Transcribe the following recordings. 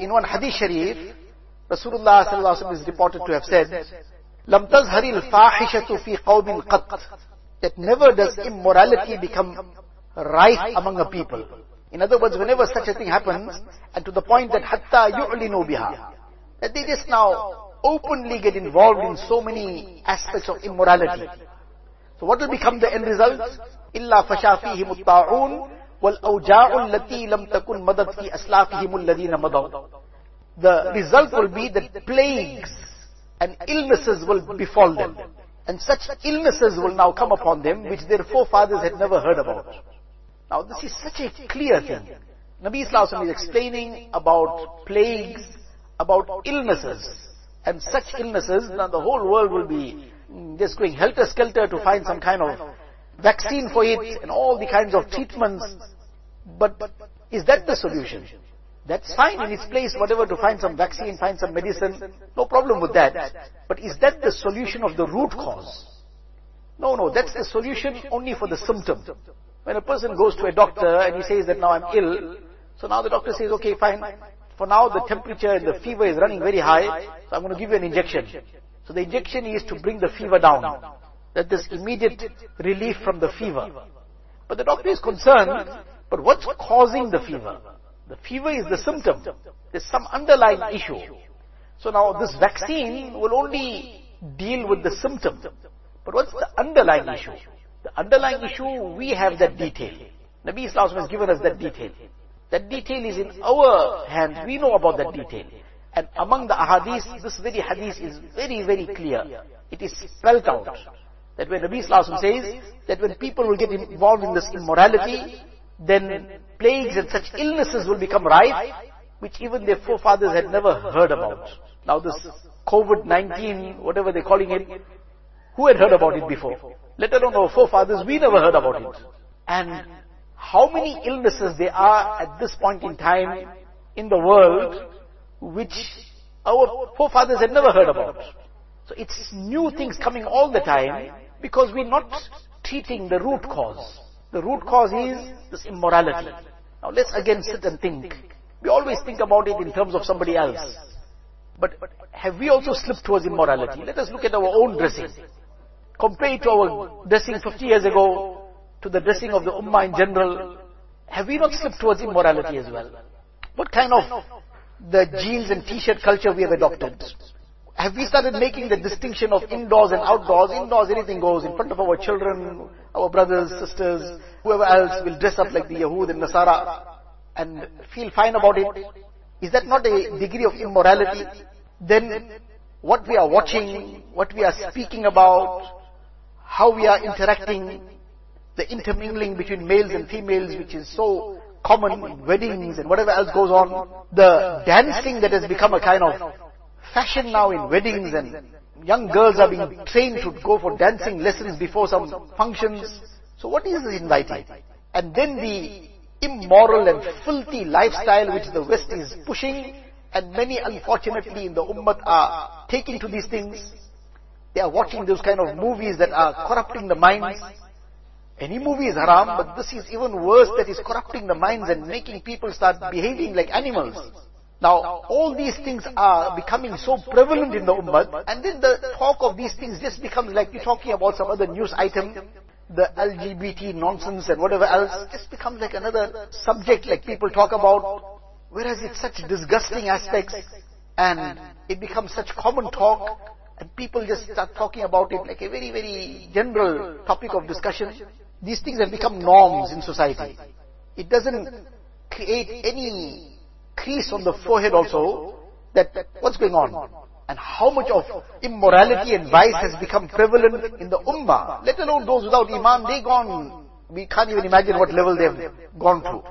in one hadith sharif, Rasulullah sallallahu is reported to have said, لَمْ تَظْهَرِ الْفَاحِشَةُ فِي قَوْمٍ قَطْ That never does immorality become rife among a people. In other words, whenever such a thing happens, and to the point that hatta yu'linu biha, that they just now openly get involved in so many aspects of immorality. So what will become the end result? إِلَّا فَشَا فِيهِمُ The result will be that plagues and illnesses will befall them. And such illnesses will now come upon them which their forefathers had never heard about. Now this is such a clear thing. Nabi Islam is explaining about plagues, about illnesses. And such illnesses, now the whole world will be hmm, just going helter-skelter to find some kind of vaccine for it and all the kinds of treatments. But is that the solution? That's fine in its place, whatever, to find some vaccine, find some medicine. No problem with that. But is that the solution of the root cause? No, no, that's the solution only for the symptom. When a person goes to a doctor and he says that now I'm ill, so now the doctor says, okay, fine. For now the temperature and the fever is running very high, so I'm going to give you an injection. So the injection is to bring the fever down. That there's immediate relief from the fever. But the doctor is concerned, but what's causing the fever? The fever is the symptom. There's some underlying issue. So now this vaccine will only deal with the symptom. But what's the underlying issue? The underlying issue, we have that detail. Nabi Islam has given us that detail. That detail is in our hands. We know about that detail. And among the ahadith, this very hadith is very, very clear. It is spelled out. That when Nabi Islam says, that when people will get involved in this immorality, then plagues and such illnesses will become rife, which even their forefathers had never heard about. Now this COVID-19, whatever they're calling it, who had heard about it before? Let alone our forefathers, we never heard about it. And how many illnesses there are at this point in time in the world which our forefathers had never heard about. So it's new things coming all the time because we're not treating the root cause. The root cause is this immorality. Now let's again sit and think. We always think about it in terms of somebody else. But have we also slipped towards immorality? Let us look at our own dressing. Compare it to our dressing 50 years ago, to the dressing of the Ummah in general. Have we not slipped towards immorality as well? What kind of the jeans and t-shirt culture we have adopted? Have we started making the distinction of indoors and outdoors? Indoors, anything goes. In front of our children, our brothers, sisters, whoever else will dress up like the Yahud and Nasara and feel fine about it. Is that not a degree of immorality? Then what we are watching, what we are speaking about, how we are interacting, the intermingling between males and females, which is so common in weddings and whatever else goes on, the dancing that has become a kind of fashion now in weddings and young girls are being trained to go for dancing lessons before some functions. So what is inviting? And then the immoral and filthy lifestyle which the West is pushing and many unfortunately in the Ummah are taking to these things. They are watching those kind of movies that are corrupting the minds. Any movie is haram, but this is even worse that is corrupting the minds and making people start behaving like animals. Now, all these things are becoming so prevalent in the ummah, and then the talk of these things just becomes like you're talking about some other news item, the LGBT nonsense and whatever else, just becomes like another subject like people talk about, whereas it's such disgusting aspects, and it becomes such common talk, and people just start talking about it like a very, very general topic of discussion. These things have become norms in society. It doesn't create any crease on the forehead also, that what's going on? And how much of immorality and vice has become prevalent in the ummah, let alone those without iman, they gone, we can't even imagine what level they've gone to.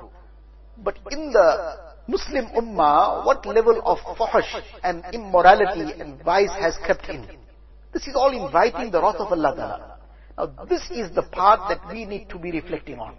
But in the Muslim ummah, what level of fahish and immorality and vice has crept in? This is all inviting the wrath of Allah. Now this is the part that we need to be reflecting on.